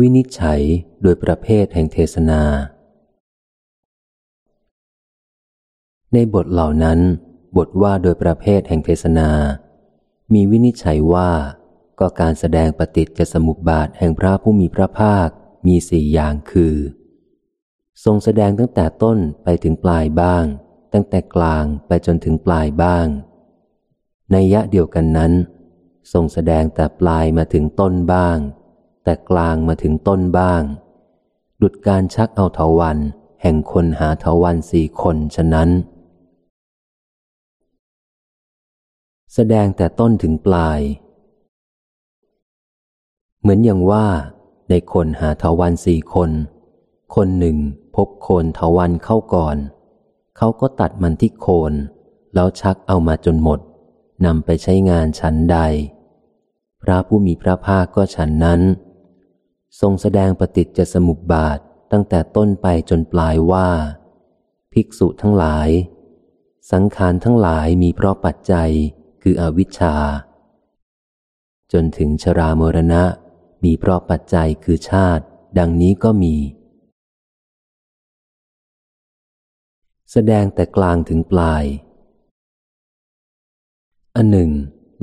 วินิจฉัยโดยประเภทแห่งเทศนา ในบทเหล่านั้น บทว่าโดยประเภทแห่งเทศนา มีวินิจฉัยว่าก็การแสดงปฏิจจสมุปบาทแห่งพระผู้มีพระภาคมีสี่อย่างคือ ทรงแสดงตั้งแต่ต้นไปถึงปลายบ้าง ตั้งแต่กลางไปจนถึงปลายบ้าง ในยะเดียวกันนั้น ทรงแสดงแต่ปลายมาถึงต้นบ้าง แต่กลางมาถึงต้นบ้าง ดุดการชักเอาเถาวันแห่งคนหาเถาวันสี่คนฉะนั้น แสดงแต่ต้นถึงปลาย เหมือนอย่างว่า ในคนหาเถาวันสี่คน คนหนึ่งพบโคนเถาวันเข้าก่อน เขาก็ตัดมันที่โคน แล้วชักเอามาจนหมดนำไปใช้งานฉันใด พระผู้มีพระภาคก็ฉันนั้น ทรงแสดงปฏิจจสมุปบาทตั้งแต่ต้นไปจนปลายว่า ภิกษุทั้งหลาย สังขารทั้งหลายมีเพราะปัจจัยคืออวิชชา จนถึงชรามรณะ มีเพราะปัจจัยคือชาติ ดังนี้ก็มี แสดงแต่กลางถึงปลาย อันหนึ่ง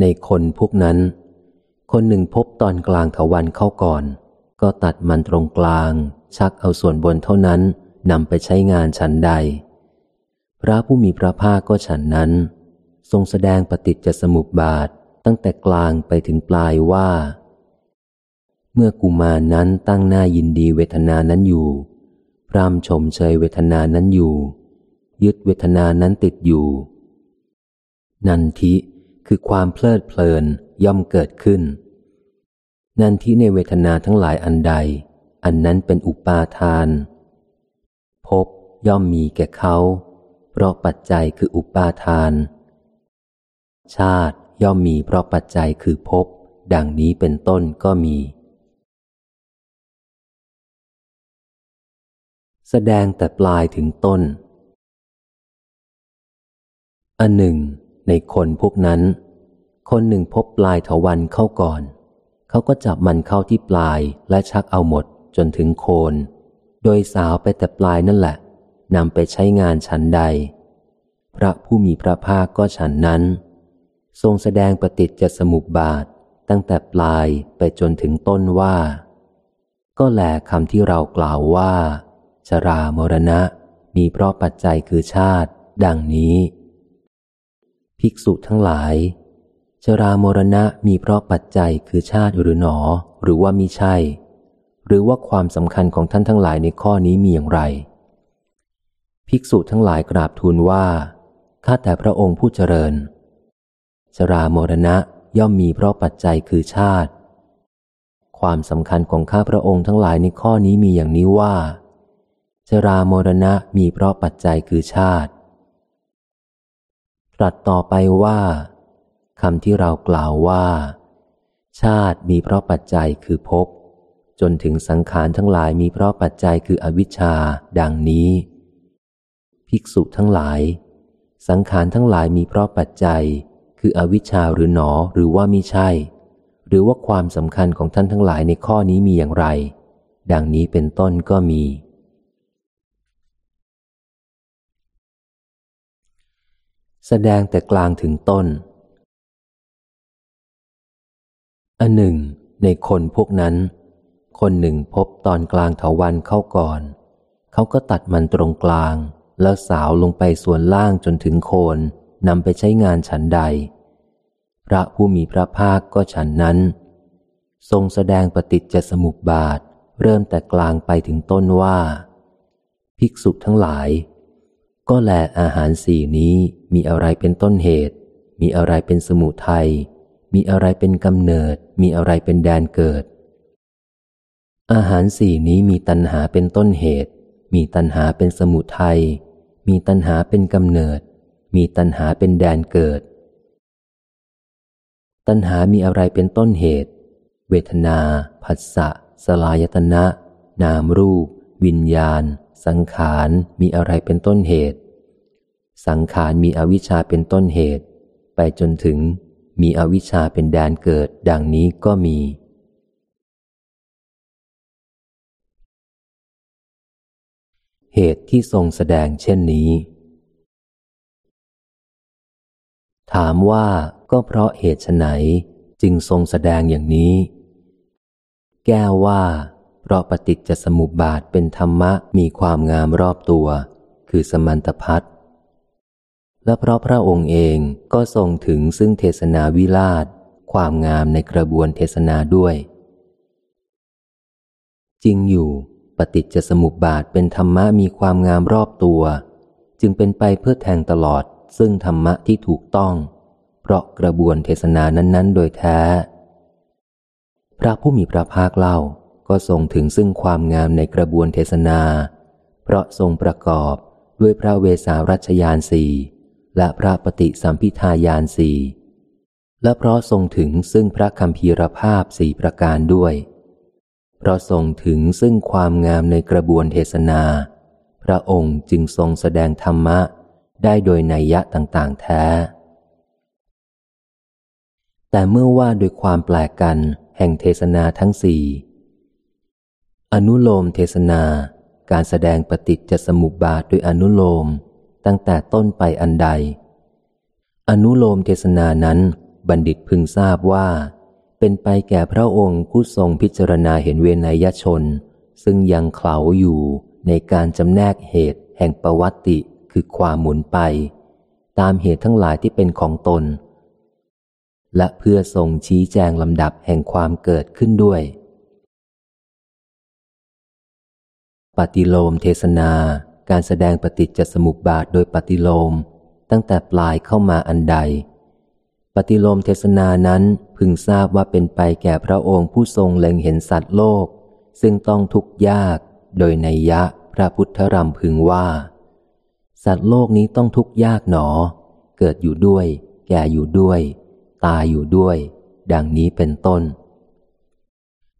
ในคนพวกนั้น คนหนึ่งพบตอนกลางถวันเข้าก่อน ก็ตัดมันตรงกลาง ชักเอาส่วนบนเท่านั้นนำไปใช้งานฉันใด พระผู้มีพระภาคก็ฉันนั้น ทรงแสดงปฏิจจสมุปบาทตั้งแต่กลางไปถึงปลายว่า เมื่อกุมารนั้นตั้งหน้ายินดีเวทนานั้นอยู่ พร่ำชมเชยเวทนานั้นอยู่ ยึดเวทนานั้นติดอยู่ นันทิคือความเพลิดเพลินย่อมเกิดขึ้น นันที่ในเวทนาทั้งหลายอันใด อันนั้นเป็นอุปาทาน พบย่อมมีแก่เขา เพราะปัจจัยคืออุปาทาน ชาติย่อมมีเพราะปัจจัยคือพบ ดังนี้เป็นต้นก็มี แสดงแต่ปลายถึงต้น อันหนึ่ง ในคนพวกนั้น คนหนึ่งพบปลายทวันเข้าก่อน เขาก็จับมันเข้าที่ปลายและชักเอาหมดจนถึงโคน โดยสาวไปแต่ปลายนั่นแหละนำไปใช้งานฉันใด พระผู้มีพระภาคก็ฉันนั้น ทรงแสดงปฏิจจสมุปบาทตั้งแต่ปลายไปจนถึงต้นว่า ก็แลคำที่เรากล่าวว่า ชรามรณะมีเพราะปัจจัยคือชาติ ดังนี้ ภิกษุทั้งหลาย ชรามรณะมีเพราะปัจจัยคือชาติหรือหนอ หรือว่ามิใช่ หรือว่าความสำคัญของท่านทั้งหลายในข้อนี้มีอย่างไร ภิกษุทั้งหลายกราบทูลว่าข้าแต่พระองค์ผู้เจริญ ชรามรณะย่อมมีเพราะปัจจัยคือชาติ ความสำคัญของข้าพระองค์ทั้งหลายในข้อนี้มีอย่างนี้ว่า ชรามรณะมีเพราะปัจจัยคือชาติ ตรัสต่อไปว่า คำที่เรากล่าวว่า ชาติมีเพราะปัจจัยคือภพจนถึงสังขารทั้งหลายมีเพราะปัจจัยคืออวิชชา ดังนี้ ภิกษุทั้งหลาย สังขารทั้งหลายมีเพราะปัจจัย คืออวิชชาหรือหนอหรือว่ามิใช่ หรือว่าความสำคัญของท่านทั้งหลายในข้อนี้มีอย่างไร ดังนี้เป็นต้นก็มี แสดงแต่กลางถึงต้น อันหนึ่ง ในคนพวกนั้น คนหนึ่งพบตอนกลางเถาวันเข้าก่อน เขาก็ตัดมันตรงกลาง แล้วสาวลงไปส่วนล่างจนถึงโคนนำไปใช้งานฉันใด พระผู้มีพระภาคก็ฉันนั้น ทรงแสดงปฏิจจสมุปบาท เริ่มแต่กลางไปถึงต้นว่า ภิกษุทั้งหลาย ก็แลอาหารสี่นี้มีอะไรเป็นต้นเหตุ มีอะไรเป็นสมุทัย มีอะไรเป็นกำเนิด มีอะไรเป็นแดนเกิด อาหารสี่นี้มีตัณหาเป็นต้นเหตุ มีตัณหาเป็นสมุทัย มีตัณหาเป็นกำเนิด มีตัณหาเป็นแดนเกิด ตัณหามีอะไรเป็นต้นเหตุ เวทนา ผัสสะ สลายตนะ นามรูป วิญญาณ สังขาร มีอะไรเป็นต้นเหตุ สังขารมีอวิชชาเป็นต้นเหตุ ไปจนถึง มีอวิชชาเป็นแดนเกิดดังนี้ก็มี เหตุที่ทรงแสดงเช่นนี้ ถามว่าก็เพราะเหตุไหนจึงทรงแสดงอย่างนี้ แก้ว่า เพราะปฏิจจสมุปบาทเป็นธรรมะมีความงามรอบตัว คือสมันตพัท และเพราะพระองค์เองก็ทรงถึงซึ่งเทศนาวิราช ความงามในกระบวนเทศนาด้วย จริงอยู่ ปฏิจจสมุปบาทเป็นธรรมะมีความงามรอบตัว จึงเป็นไปเพื่อแทงตลอดซึ่งธรรมะที่ถูกต้อง เพราะกระบวนเทศนานั้น ๆ โดยแท้ พระผู้มีพระภาคเล่าก็ทรงถึงซึ่งความงามในกระบวนเทศนา เพราะทรงประกอบด้วยพระเวสารัชยานสี่ และพระปฏิสัมพิทายานสี่และเพราะทรงถึงซึ่งพระคำพีรภาพสี่ประการด้วย เพราะทรงถึงซึ่งความงามในกระบวนเทศนา พระองค์จึงทรงแสดงธรรมะได้โดยนัยยะต่างๆแท้ แต่เมื่อว่าโดยความแปลกกันแห่งเทศนาทั้งสี่อนุโลมเทศนา การแสดงปฏิจจสมุปบาทโดยอนุโลม ตั้งแต่ต้นไปอันใด อนุโลมเทศนานั้นบัณฑิตพึงทราบว่า เป็นไปแก่พระองค์ผู้ทรงพิจารณาเห็นเวนยชน ซึ่งยังเขลาอยู่ในการจำแนกเหตุแห่งประวัติคือความหมุนไป ตามเหตุทั้งหลายที่เป็นของตน และเพื่อทรงชี้แจงลำดับแห่งความเกิดขึ้นด้วย ปฏิโลมเทศนา การแสดงปฏิจจสมุปบาทโดยปฏิโลม ตั้งแต่ปลายเข้ามาอันใด ปฏิโลมเทศนานั้นพึงทราบว่าเป็นไปแก่พระองค์ผู้ทรงเล็งเห็นสัตว์โลก ซึ่งต้องทุกข์ยากโดยในยะพระพุทธรำพึงว่า สัตว์โลกนี้ต้องทุกข์ยากหนอ เกิดอยู่ด้วย แก่อยู่ด้วย ตายอยู่ด้วย ดังนี้เป็นต้น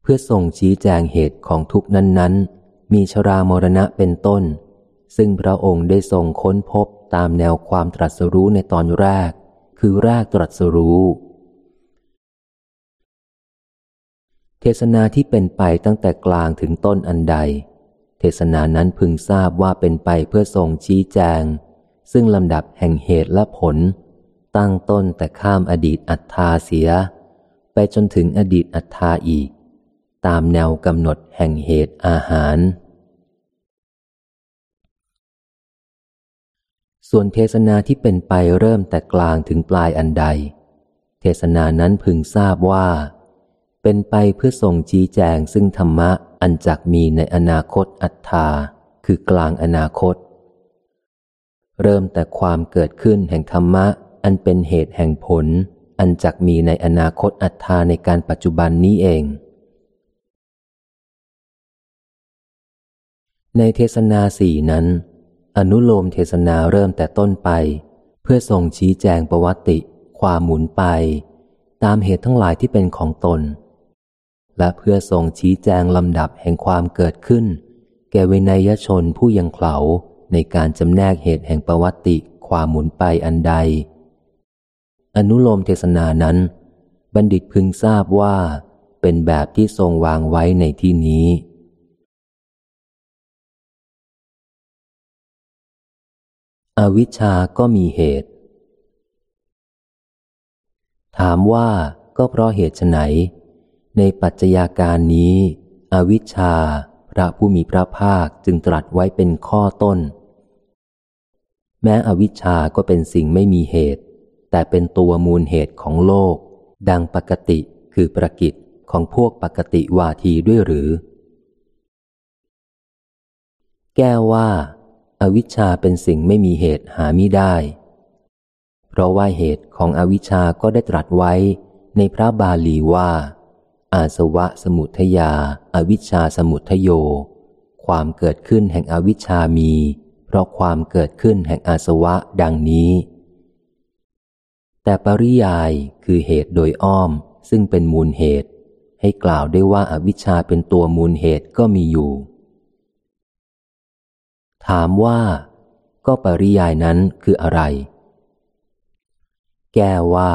เพื่อทรงชี้แจงเหตุของทุกนั้นๆมีชรามรณะเป็นต้น ซึ่งพระองค์ได้ทรงค้นพบตามแนวความตรัสรู้ในตอนแรก คือแรกตรัสรู้ เทศนาที่เป็นไปตั้งแต่กลางถึงต้นอันใด เทศนานั้นพึงทราบว่าเป็นไปเพื่อทรงชี้แจง ซึ่งลำดับแห่งเหตุและผล ตั้งต้นแต่ข้ามอดีตอัตถาเสีย ไปจนถึงอดีตอัตถาอีก ตามแนวกำหนดแห่งเหตุอาหาร ส่วนเทศนาที่เป็นไปเริ่มแต่กลางถึงปลายอันใด เทศนานั้นพึงทราบว่า เป็นไปเพื่อส่งชี้แจงซึ่งธรรมะอันจักมีในอนาคตอัตตาคือกลางอนาคต เริ่มแต่ความเกิดขึ้นแห่งธรรมะ อันเป็นเหตุแห่งผล อันจักมีในอนาคตอัตตาในการปัจจุบันนี้เอง ในเทศนาสี่นั้น อนุโลมเทศนาเริ่มแต่ต้นไป เพื่อทรงชี้แจงประวัติ ความหมุนไป ตามเหตุทั้งหลายที่เป็นของตน และเพื่อทรงชี้แจงลำดับแห่งความเกิดขึ้น แก่เวนยชนผู้ยังเขาในการจำแนกเหตุแห่งประวัติ ความหมุนไปอันใด อนุโลมเทศนานั้น บัณฑิตพึงทราบว่า เป็นแบบที่ทรงวางไว้ในที่นี้ อวิชชาก็มีเหตุ ถามว่าก็เพราะเหตุไหน ในปัจจัยาการนี้ อวิชชา พระผู้มีพระภาคจึงตรัสไว้เป็นข้อต้น แม้อวิชชาก็เป็นสิ่งไม่มีเหตุ แต่เป็นตัวมูลเหตุของโลก ดังปกติคือประกิจของพวกปกติวาทีด้วยหรือ แก้ว่า อวิชชาเป็นสิ่งไม่มีเหตุหามิได้ เพราะว่าเหตุของอวิชชาก็ได้ตรัสไว้ในพระบาลีว่า อาสวะสมุทยาอาวิชชาสมุทโย ความเกิดขึ้นแห่งอวิชชามี เพราะความเกิดขึ้นแห่งอาสวะดังนี้ แต่ปริยายคือเหตุโดยอ้อมซึ่งเป็นมูลเหตุ ให้กล่าวได้ว่าอาวิชชาเป็นตัวมูลเหตุก็มีอยู่ ถามว่า ก็ปริยายนั้นคืออะไร แก้ว่า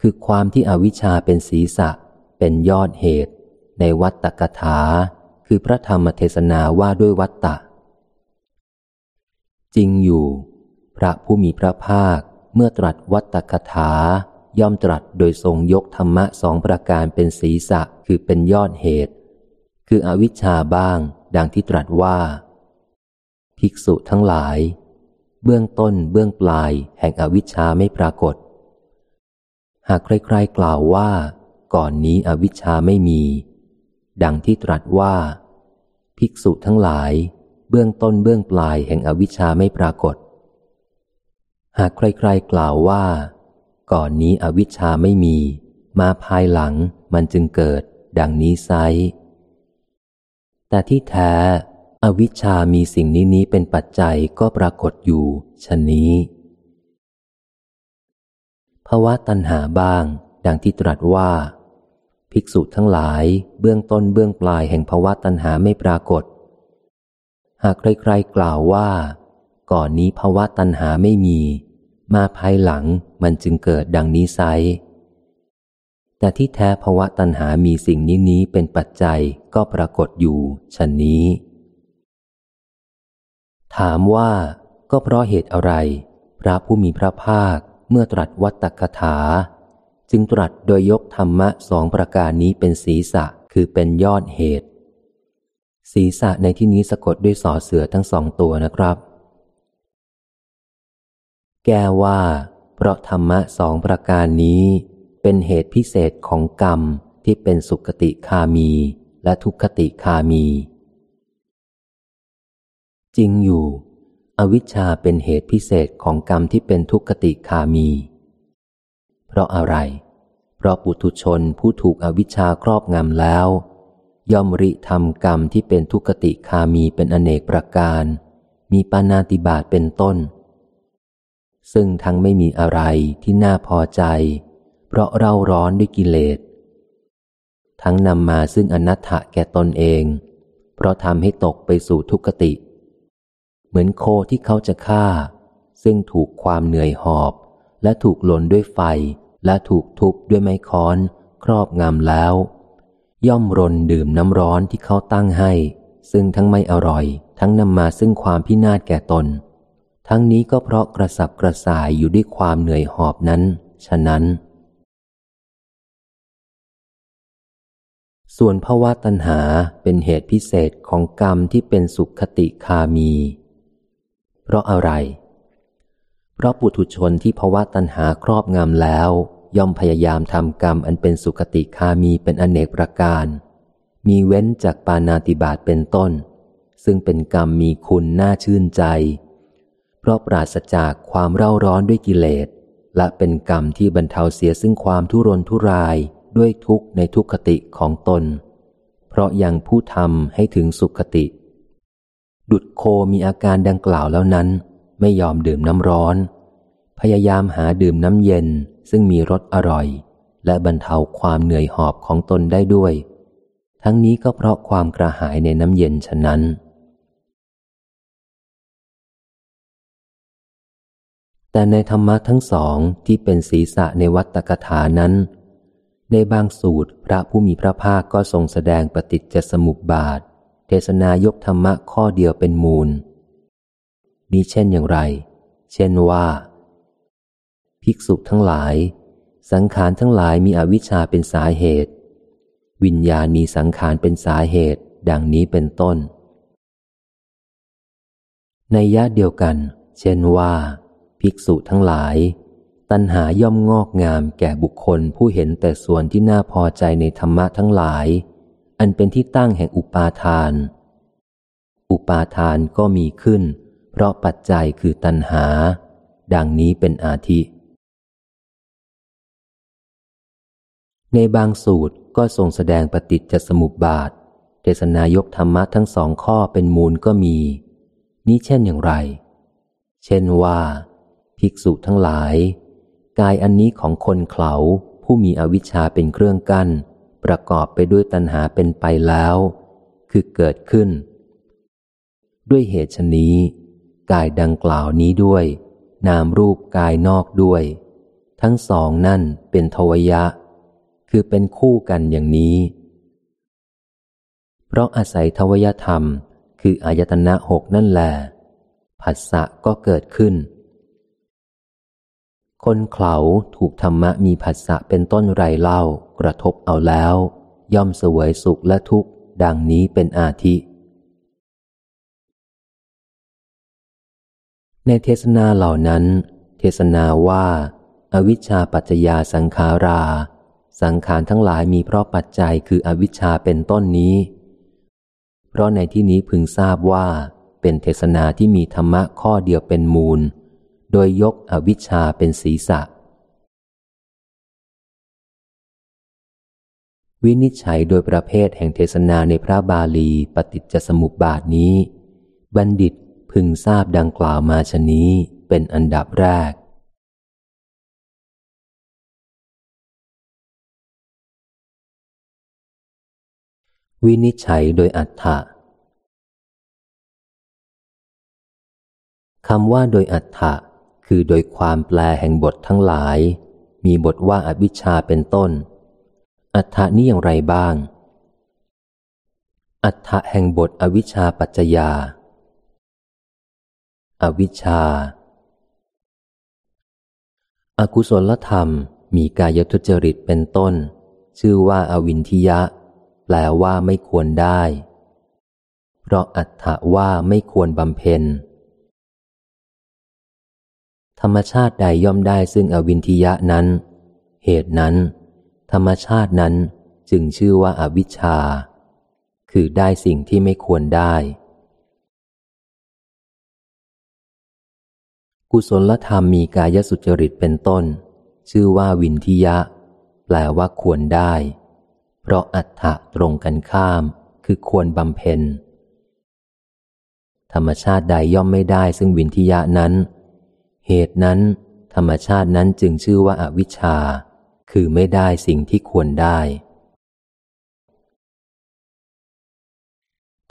คือความที่อวิชชาเป็นศีรษะ เป็นยอดเหตุ ในวัตตกถา คือพระธรรมเทศนาว่าด้วยวัตตะ จริงอยู่ พระผู้มีพระภาคเมื่อตรัสวัตตคถา ย่อมตรัสโดยทรงยกธรรมะสองประการเป็นศีรษะคือเป็นยอดเหตุ คืออวิชชาบ้าง ดังที่ตรัสว่า ภิกษุทั้งหลาย เบื้องต้นเบื้องปลายแห่งอวิชชาไม่ปรากฏ หากใครๆกล่าวว่า ก่อนนี้อวิชชาไม่มี ดังที่ตรัสว่า ภิกษุทั้งหลาย เบื้องต้นเบื้องปลายแห่งอวิชชาไม่ปรากฏ หากใครๆกล่าวว่า ก่อนนี้อวิชชาไม่มี มาภายหลังมันจึงเกิด ดังนี้ไซแต่ที่แท้ อวิชชามีสิ่งนี้นี้เป็นปัจจัยก็ปรากฏอยู่ชนนี้ภาวะตัณหาบ้าง ดังที่ตรัสว่า ภิกษุทั้งหลายเบื้องต้นเบื้องปลายแห่งภาวะตัณหาไม่ปรากฏ หากใครๆกล่าวว่า ก่อนนี้ภาวะตัณหาไม่มี มาภายหลังมันจึงเกิดดังนี้ไซแต่ที่แท้ภาวะตัณหามีสิ่งนี้นี้เป็นปัจจัยก็ปรากฏอยู่ชันนี้ ถามว่าก็เพราะเหตุอะไร พระผู้มีพระภาคเมื่อตรัสวัตตคถา จึงตรัสโดยยกธรรมะสองประการนี้เป็นศีรษะคือเป็นยอดเหตุ ศีรษะในที่นี้สะกดด้วยสอเสือทั้งสองตัวนะครับ แก้ว่า เพราะธรรมะสองประการนี้ เป็นเหตุพิเศษของกรรมที่เป็นสุขติคามีและทุกขติคามี จริงอยู่ อวิชชาเป็นเหตุพิเศษของกรรมที่เป็นทุกขติคามี เพราะอะไร เพราะปุถุชนผู้ถูกอวิชชาครอบงำแล้ว ย่อมริทำกรรมที่เป็นทุกขติคามีเป็นอเนกประการ มีปานาติบาตเป็นต้น ซึ่งทั้งไม่มีอะไรที่น่าพอใจ เพราะเร่าร้อนด้วยกิเลส ทั้งนำมาซึ่งอนัตถะแก่ตนเอง เพราะทำให้ตกไปสู่ทุกขติ เหมือนโคที่เขาจะฆ่า ซึ่งถูกความเหนื่อยหอบ และถูกหล่นด้วยไฟ และถูกทุบด้วยไม้ค้อน ครอบงำแล้ว ย่อมรนดื่มน้ำร้อนที่เขาตั้งให้ ซึ่งทั้งไม่อร่อย ทั้งนำมาซึ่งความพินาศแก่ตน ทั้งนี้ก็เพราะกระสับกระส่ายอยู่ด้วยความเหนื่อยหอบนั้น ฉะนั้น ส่วนภาวะตัณหาเป็นเหตุพิเศษของกรรมที่เป็นสุขติคามี ราะอะไร เพราะปุถุชนที่ภาวะตัณหาครอบงำแล้ว ย่อมพยายามทำกรรมอันเป็นสุขติคามีเป็นอเนกประการ มีเว้นจากปานาติบาตเป็นต้น ซึ่งเป็นกรรมมีคุณน่าชื่นใจ เพราะปราศจากความเร่าร้อนด้วยกิเลส และเป็นกรรมที่บรรเทาเสียซึ่งความทุรนทุรายด้วยทุกข์ในทุกขติของตน เพราะยังผู้ทำให้ถึงสุขติ ดุดโคมีอาการดังกล่าวแล้วนั้น ไม่ยอมดื่มน้ำร้อน พยายามหาดื่มน้ำเย็นซึ่งมีรสอร่อย และบรรเทาความเหนื่อยหอบของตนได้ด้วย ทั้งนี้ก็เพราะความกระหายในน้ำเย็นฉะนั้น แต่ในธรรมะทั้งสองที่เป็นศีรษะในวัตตกถานั้น ในบางสูตรพระผู้มีพระภาคก็ทรงแสดงปฏิจจสมุปบาท เทศนายกธรรมะข้อเดียวเป็นมูล มีเช่นอย่างไร เช่นว่า ภิกษุทั้งหลาย สังขารทั้งหลายมีอวิชชาเป็นสาเหตุ วิญญาณมีสังขารเป็นสาเหตุ ดังนี้เป็นต้น ในยะเดียวกัน เช่นว่า ภิกษุทั้งหลาย ตัณหาย่อมงอกงามแก่บุคคลผู้เห็นแต่ส่วนที่น่าพอใจในธรรมะทั้งหลาย อันเป็นที่ตั้งแห่งอุปาทาน อุปาทานก็มีขึ้น เพราะปัจจัยคือตัณหา ดังนี้เป็นอาทิ ในบางสูตรก็ทรงแสดงปฏิจจสมุปบาท เทศนายกธรรมะทั้งสองข้อเป็นมูลก็มี นี้เช่นอย่างไร เช่นว่า ภิกษุทั้งหลาย กายอันนี้ของคนเขาผู้มีอวิชชาเป็นเครื่องกัน้น ประกอบไปด้วยตัณหาเป็นไปแล้ว คือเกิดขึ้น ด้วยเหตุชนี้ กายดังกล่าวนี้ด้วย นามรูปกายนอกด้วย ทั้งสองนั่นเป็นทวยะ คือเป็นคู่กันอย่างนี้ เพราะอาศัยทวยธรรม คืออายตนะหกนั่นแหละผัสสะก็เกิดขึ้น คนเขาถูกธรรมะมีผัสสะเป็นต้นไรเล่า กระทบเอาแล้ว ย่อมเสวยสุขและทุกข์ ดังนี้เป็นอาทิ ในเทศนาเหล่านั้น เทศนาว่าอาวิชชาปัจจยาสังขารา สังขารทั้งหลายมีเพราะปัจจัยคืออวิชชาเป็นต้นนี้ เพราะในที่นี้พึงทราบว่า เป็นเทศนาที่มีธรรมะข้อเดียวเป็นมูล โดยยกอวิชชาเป็นศีรษะ วินิจฉัยโดยประเภทแห่งเทศนาในพระบาลีปฏิจจสมุปบาทนี้ บัณฑิตพึงทราบดังกล่าวมาชนี้เป็นอันดับแรก วินิจฉัยโดยอัฏฐะคำว่าโดยอัฏฐะคือโดยความแปลแห่งบททั้งหลาย มีบทว่าอวิชชาเป็นต้น อัฏฐะนี้อย่างไรบ้าง อัฏฐะแห่งบทอวิชชาปัจจยา อวิชชาอากุศลธรรมมีกายทุจริตเป็นต้น ชื่อว่าอาวินทิยะ แปลว่าไม่ควรได้ เพราะอัตถะว่าไม่ควรบำเพ็ญ ธรรมชาติใดย่อมได้ซึ่งอวินทิยะนั้น เหตุนั้น ธรรมชาตินั้นจึงชื่อว่าอาวิชชา คือได้สิ่งที่ไม่ควรได้ กุศลธรรมมีกายสุจริตเป็นต้น ชื่อว่าวินทิยะ แปลว่าควรได้ เพราะอัฏฐะตรงกันข้าม คือควรบำเพ็ญ ธรรมชาติใดย่อมไม่ได้ซึ่งวินทิยะนั้น เหตุนั้น ธรรมชาตินั้นจึงชื่อว่าอาวิชชา คือไม่ได้สิ่งที่ควรได้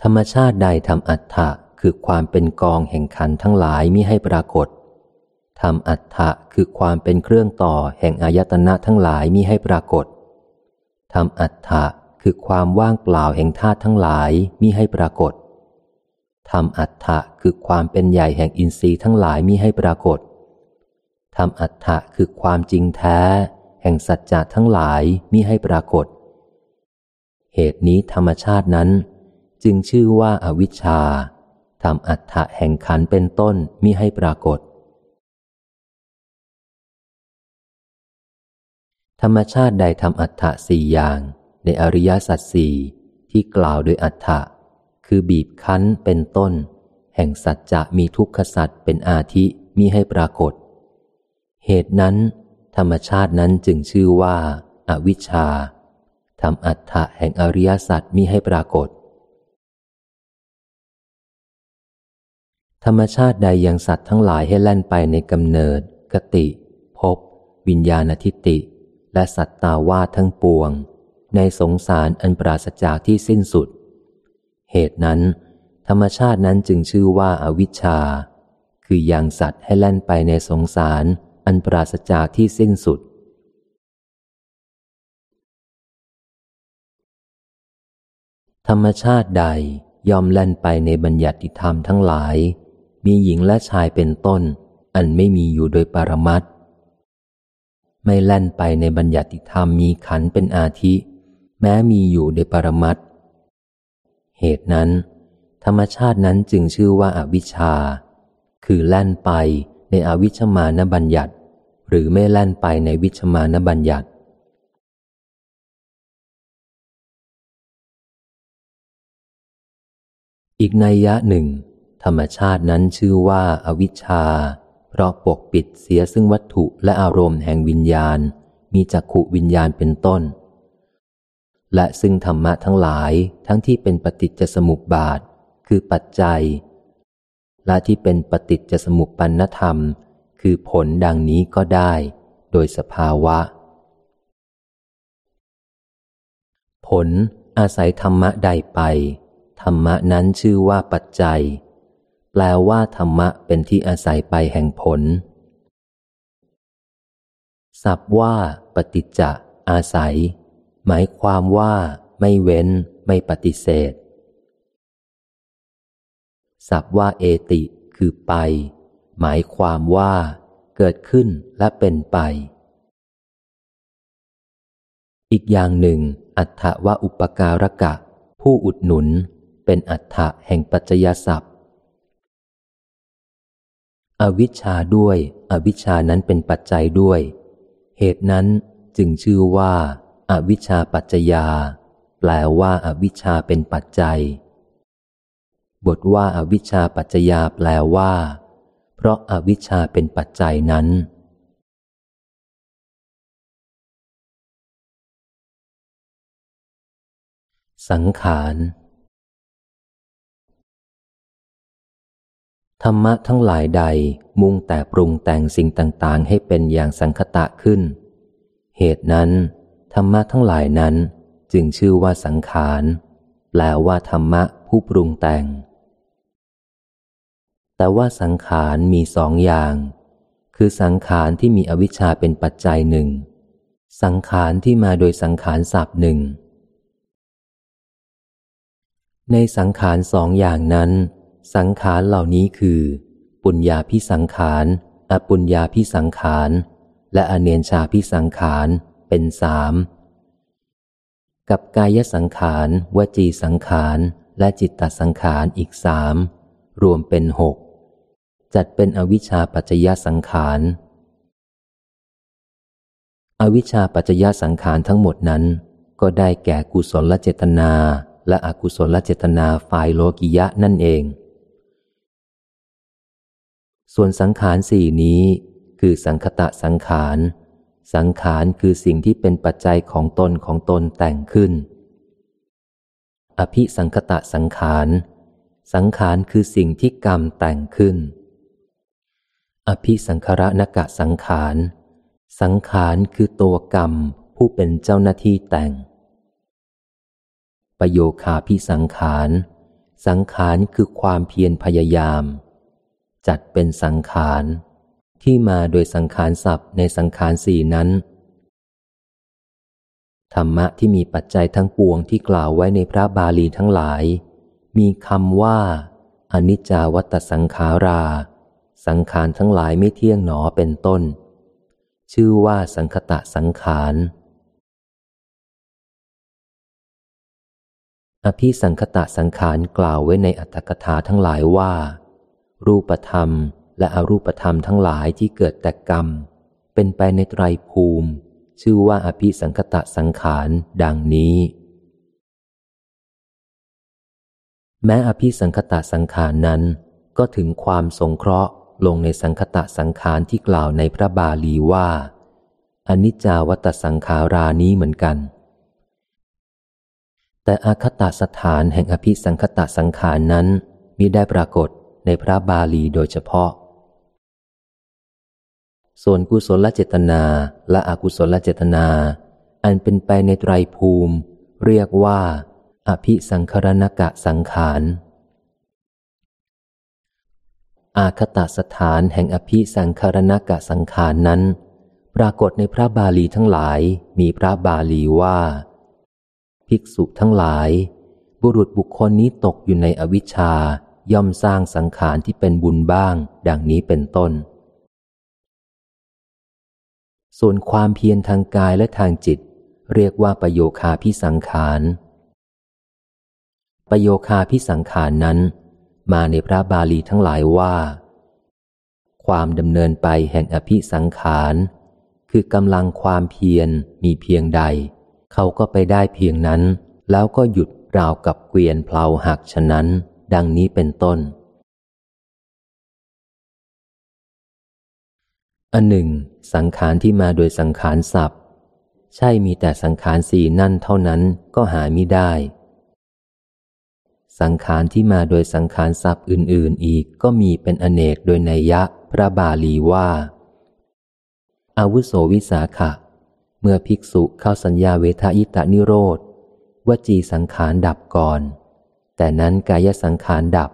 ธรรมชาติใดทำอัฏฐะคือความเป็นกองแห่งขันทั้งหลายมิให้ปรากฏทำอัฏฐะคือความเป็นเครื่องต่อแห่งอายตนะทั้งหลายมิให้ปรากฏทำอัฏฐะคือความว่างเปล่าแห่งธาตุทั้งหลายมิให้ปรากฏทำอัฏฐะคือความเป็นใหญ่แห่งอินทรีย์ทั้งหลายมิให้ปรากฏทำอัฏฐะคือความจริงแท้ แห่งสัจจะทั้งหลายมิให้ปรากฏ เหตุนี้ธรรมชาตินั้น จึงชื่อว่าอาวิชชาทำอัฏฐะแห่งขันเป็นต้นมิให้ปรากฏ ธรรมชาติใดทำอัฏฐะสี่อย่าง ในอริยสัจสี่ที่กล่าวโดยอัฏฐะคือบีบคั้นเป็นต้น แห่งสัจจะมีทุกขสัจเป็นอาทิมีให้ปรากฏ เหตุนั้น ธรรมชาตินั้นจึงชื่อว่าอาวิชชาทำอัฏฐะแห่งอริยสัจมีให้ปรากฏ ธรรมชาติใดยังสัตว์ทั้งหลายให้แล่นไปในกำเนิด กติภพวิญญาณทิติ และสัตตาวาทั้งปวง ในสงสารอันปราศจากที่สิ้นสุด เหตุนั้น ธรรมชาตินั้นจึงชื่อว่าอาวิชชา คือยังสัตว์ให้แล่นไปในสงสาร อันปราศจากที่สิ้นสุด ธรรมชาติใดยอมแล่นไปในบัญญัติธรรมทั้งหลาย มีหญิงและชายเป็นต้น อันไม่มีอยู่โดยปรมัตไม่แล่นไปในบัญญัติธรรมมีขันเป็นอาทิ แม้มีอยู่ในปรมัตเหตุนั้น ธรรมชาตินั้นจึงชื่อว่าอาวิชชา คือแล่นไป ในอวิชมานบัญญัติ หรือไม่แล่นไปในวิชมานบัญญัติ อีกนัยยะหนึ่ง ธรรมชาตินั้นชื่อว่าอาวิชชา เพราะปกปิดเสียซึ่งวัตถุและอารมณ์แห่งวิญญาณ มีจักขุวิญญาณเป็นต้น และซึ่งธรรมะทั้งหลายทั้งที่เป็นปฏิจจสมุปบาท คือปัจจัย และที่เป็นปฏิจจสมุปปนธรรม คือผลดังนี้ก็ได้ โดยสภาวะ ผลอาศัยธรรมะใดไป ธรรมะนั้นชื่อว่าปัจจัย แปลว่าธรรมะเป็นที่อาศัยไปแห่งผลสับว่า ปฏิจจะอาศัย หมายความว่า ไม่เว้น ไม่ปฏิเสธ สับว่าเอติคืคือไป หมายความว่า เกิดขึ้นและเป็นไป อีกอย่างหนึ่ง อัฏฐว่าอุปการกะ ผู้อุดหนุน เป็นอัฏฐะแห่งปัจจยศัพท์ อวิชชาด้วย อวิชชานั้นเป็นปัจจัยด้วย เหตุนั้นจึงชื่อว่าอาวิชชาปัจจยา แปลว่าอาวิชชาเป็นปัจจัย บทว่าอาวิชชาปัจจยาแปลว่า เพราะอาวิชชาเป็นปัจจัยนั้น สังขารธรรมะทั้งหลายใดมุ่งแต่ปรุงแต่งสิ่งต่างๆ ให้เป็นอย่างสังคตะขึ้น เหตุนั้น ธรรมะทั้งหลายนั้นจึงชื่อว่าสังขาร แปลว่าธรรมะผู้ปรุงแต่ง แต่ว่าสังขารมีสองอย่าง คือสังขารที่มีอวิชชาเป็นปัจจัยหนึ่ง สังขารที่มาโดยสังขารสับหนึ่ง ในสังขารสองอย่างนั้น สังขารเหล่านี้คือ ปุญญาพิสังขารอปุญญาพิสังขาร และอเนียนชาพิสังขารเป็นสามกับกายสังขาร วจีสังขาร และจิตตสังขารอีกสาม รวมเป็นหก จัดเป็นอวิชชาปัจจยสังขาร อวิชชาปัจจยสังขารทั้งหมดนั้น ก็ได้แก่กุศลเจตนา และอกุศลเจตนาฝ่ายโลกิยะนั่นเอง ส่วนสังขารสี่นี้ คือสังคตะสังขาร สังขารคือสิ่งที่เป็นปัจจัยของตนของตนแต่งขึ้น อภิสังคตะสังขาร สังขารคือสิ่งที่กรรมแต่งขึ้น อภิสังขารนกะสังขาร สังขารคือตัวกรรมผู้เป็นเจ้าหน้าที่แต่ง ประโยคาพิสังขาร สังขารคือความเพียรพยายาม จัดเป็นสังขาร ที่มาโดยสังขารสับในสังขารสี่นั้น ธรรมะที่มีปัจจัยทั้งปวงที่กล่าวไว้ในพระบาลีทั้งหลาย มีคำว่าอนิจจาวัตสังขารา สังขารทั้งหลายไม่เที่ยงหนอเป็นต้น ชื่อว่าสังคตะสังขาร อภิสังคตะสังขารกล่าวไว้ในอัตถกถาทั้งหลายว่า รูปธรรมและอรูปธรรมทั้งหลายที่เกิดแต่กรรม เป็นไปในไตรภูมิ ชื่อว่าอภิสังคตะสังขารดังนี้ แม้อภิสังคตะสังขารนั้นก็ถึงความสงเคราะห์ ลงในสังคตะสังขารที่กล่าวในพระบาลีว่า อนิจจาวัตสังขารานี้เหมือนกัน แต่อาคตะสถานแห่งอภิสังคตะสังขารนั้นมิได้ปรากฏในพระบาลีโดยเฉพาะ ส่วนกุศลเจตนาและอกุศลเจตนา อันเป็นไปในไตรภูมิ เรียกว่า อภิสังครณกะสังขาร อาคตสถานแห่งอภิสังคารณกะสังขารนั้น ปรากฏในพระบาลีทั้งหลายมีพระบาลีว่า ภิกษุทั้งหลาย บุรุษบุคคลนี้ตกอยู่ในอวิชชาย่อมสร้างสังขารที่เป็นบุญบ้าง ดังนี้เป็นต้น ส่วนความเพียรทางกายและทางจิต เรียกว่าประโยคาพิสังขารประโยคาพิสังขารนั้น มาในพระบาลีทั้งหลายว่า ความดำเนินไปแห่งอภิสังขาร คือกำลังความเพียรมีเพียงใด เขาก็ไปได้เพียงนั้น แล้วก็หยุดราวกับเกวียนเพลาหักฉะนั้น ดังนี้เป็นต้น อันหนึ่ง สังขารที่มาโดยสังขารสับใช่มีแต่สังขารสี่นั่นเท่านั้นก็หาไม่ได้ สังขารที่มาโดยสังขารสับอื่น ๆ อีกก็มีเป็นอเนกโดยในยะพระบาลีว่า อาวุโสวิสาขะ เมื่อภิกษุเข้าสัญญาเวทายตานิโรธวจีสังขารดับก่อน แต่นั้นกายสังขารดับ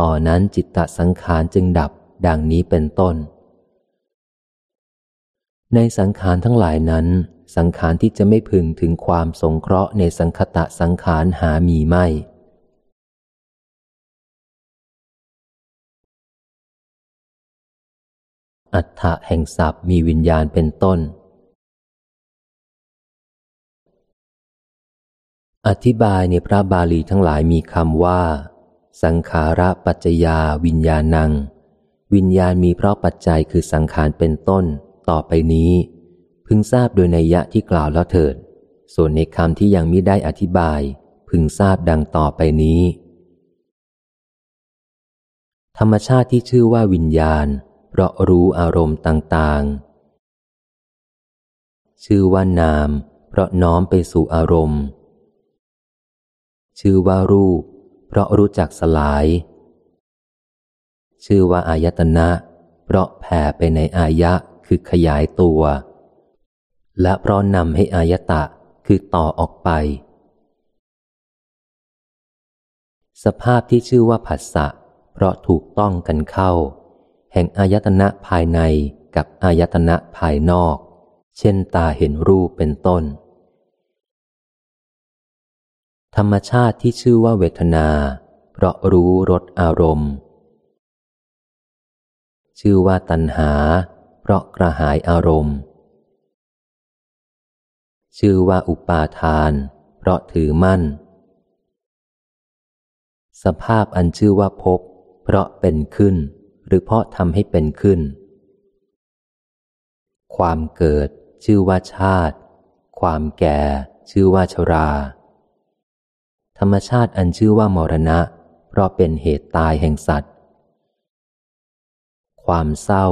ต่อนนั้นจิตตสังขารจึงดับ ดังนี้เป็นต้น ในสังขารทั้งหลายนั้น สังขารที่จะไม่พึงถึงความสงเคราะห์ในสังคตะสังขารหามีไม่ อัฏฐะแห่งศัพท์มีวิญญาณเป็นต้น อธิบายในพระบาลีทั้งหลายมีคำว่า สังขาระปัจจยาวิญญาณัง วิญญาณมีเพราะปัจจัยคือสังขารเป็นต้น ต่อไปนี้ พึงทราบโดยในยะที่กล่าวแล้วเถิด ส่วนในคำที่ยังไม่ได้อธิบาย พึงทราบดังต่อไปนี้ ธรรมชาติที่ชื่อว่าวิญญาณ ราะรู้อารมณ์ต่างๆ ชื่อว่านาม เพราะน้อมไปสู่อารมณ์ ชื่อว่ารูป เพราะรู้จักสลาย ชื่อว่าอายตนะ เพราะแผ่ไปในอายะคือขยายตัว และเพราะนำให้อายตะคือต่อออกไปสภาพที่ชื่อว่าผัสสะเพราะถูกต้องกันเข้า แห่งอายตนะภายในกับอายตนะภายนอก เช่นตาเห็นรูปเป็นต้น ธรรมชาติที่ชื่อว่าเวทนา เพราะรู้รสอารมณ์ ชื่อว่าตัณหา เพราะกระหายอารมณ์ ชื่อว่าอุปาทาน เพราะถือมั่น สภาพอันชื่อว่าพบเพราะเป็นขึ้น หรือเพราะทำให้เป็นขึ้น ความเกิด ชื่อว่าชาติ ความแก่ ชื่อว่าชรา ธรรมชาติอันชื่อว่ามรณะ เพราะเป็นเหตุตายแห่งสัตว์ ความเศร้า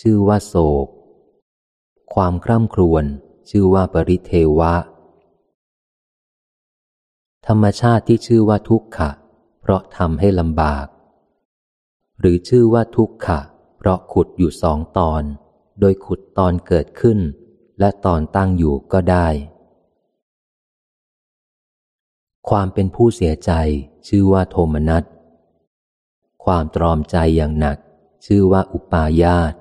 ชื่อว่าโศก ความคร่ำครวญ ชื่อว่าปริเทวะ ธรรมชาติที่ชื่อว่าทุกขะ เพราะทำให้ลำบาก หรือชื่อว่าทุกขะ เพราะขุดอยู่สองตอน โดยขุดตอนเกิดขึ้น และตอนตั้งอยู่ก็ได้ ความเป็นผู้เสียใจ ชื่อว่าโทมนัส ความตรอมใจอย่างหนัก ชื่อว่าอุปาญาต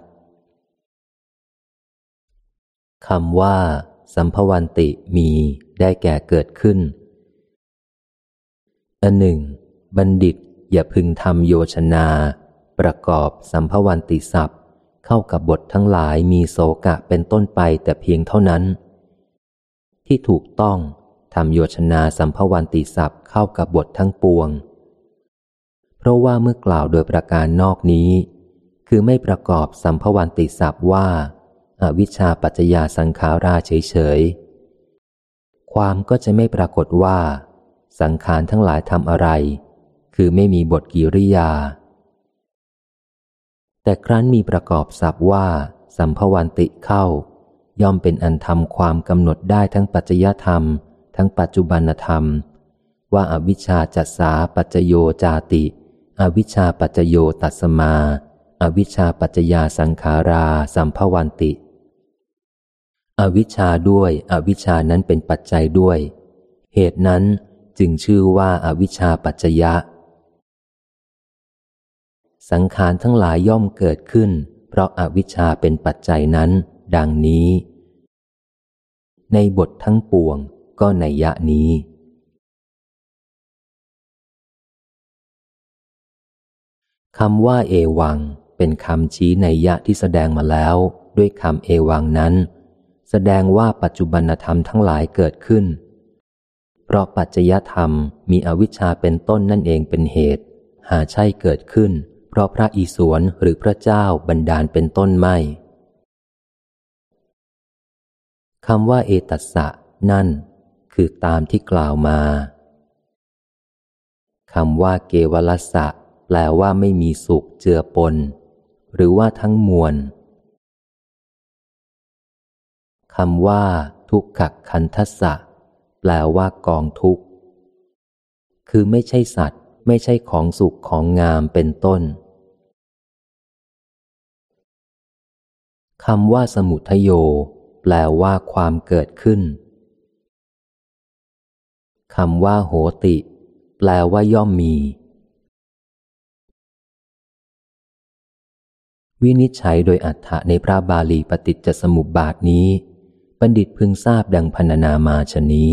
คำว่า สัมภวันติมีได้แก่เกิดขึ้น อันหนึ่ง บัณฑิตอย่าพึงทำโยชนา ประกอบสัมภวันติศัพท์ เข้ากับบททั้งหลายมีโสกะเป็นต้นไปแต่เพียงเท่านั้น ที่ถูกต้องทำโยชนาสัมภวันติศัพท์เข้ากับบททั้งปวง เพราะว่าเมื่อกล่าวโดยประการนอกนี้ คือไม่ประกอบสัมภวันติศัพท์ว่าอาวิชชาปัจจยาสังขาราเฉยๆ ความก็จะไม่ปรากฏว่า สังขารทั้งหลายทำอะไร คือไม่มีบทกิริยา แต่ครั้นมีประกอบศัพท์ว่า สัมภวันติเข้า ย่อมเป็นอันทำความกำหนดได้ทั้งปัจจยธรรม ทั้งปัจจุบันธรรม ว่าอาวิชชาจัสสาปัจโยจาติ อวิชชาปัจโยตัสมา อวิชชาปัจจยาสังขาราสัมภวันติ อวิชชาด้วยอวิชชานั้นเป็นปัจจัยด้วย เหตุนั้นจึงชื่อว่าอาวิชชาปัจจยะ สังขารทั้งหลายย่อมเกิดขึ้น เพราะอาวิชชาเป็นปัจจัยนั้น ดังนี้ ในบททั้งปวงก็ในยะนี้ คำว่าเอวัง เป็นคำชี้ในยะที่แสดงมาแล้ว ด้วยคำเอวังนั้น แสดงว่าปัจจุบันธรรมทั้งหลายเกิดขึ้น เพราะปัจจยธรรมมีอวิชชาเป็นต้นนั่นเองเป็นเหตุ หาใช่เกิดขึ้น ราะพระอิศวรหรือพระเจ้าบันดาลเป็นต้นไม่ คำว่าเอตัสสะนั่น คือตามที่กล่าวมา คำว่าเกวลสะแปลว่าไม่มีสุขเจือปน หรือว่าทั้งมวลคำว่า ทุกขคันทัสสะแปลว่ากองทุกข์ คือไม่ใช่สัตว์ ไม่ใช่ของสุขของงามเป็นต้น คำว่าสมุทโย แปลว่าความเกิดขึ้นคำว่าโหติ แปลว่าย่อมมี วินิจฉัยโดยอัฏฐะในพระบาลีปฏิจจสมุปบาทนี้ บัณฑิตพึงทราบดังพรรณนามาชนี้